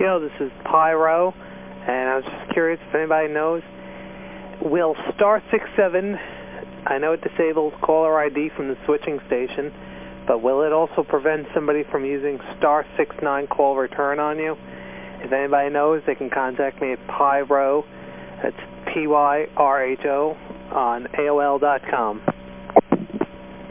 Yo, this is Pyro, and I was just curious if anybody knows. Will star 67, I know it disables caller ID from the switching station, but will it also prevent somebody from using star 69 call return on you? If anybody knows, they can contact me at Pyro, that's P-Y-R-H-O, on AOL.com.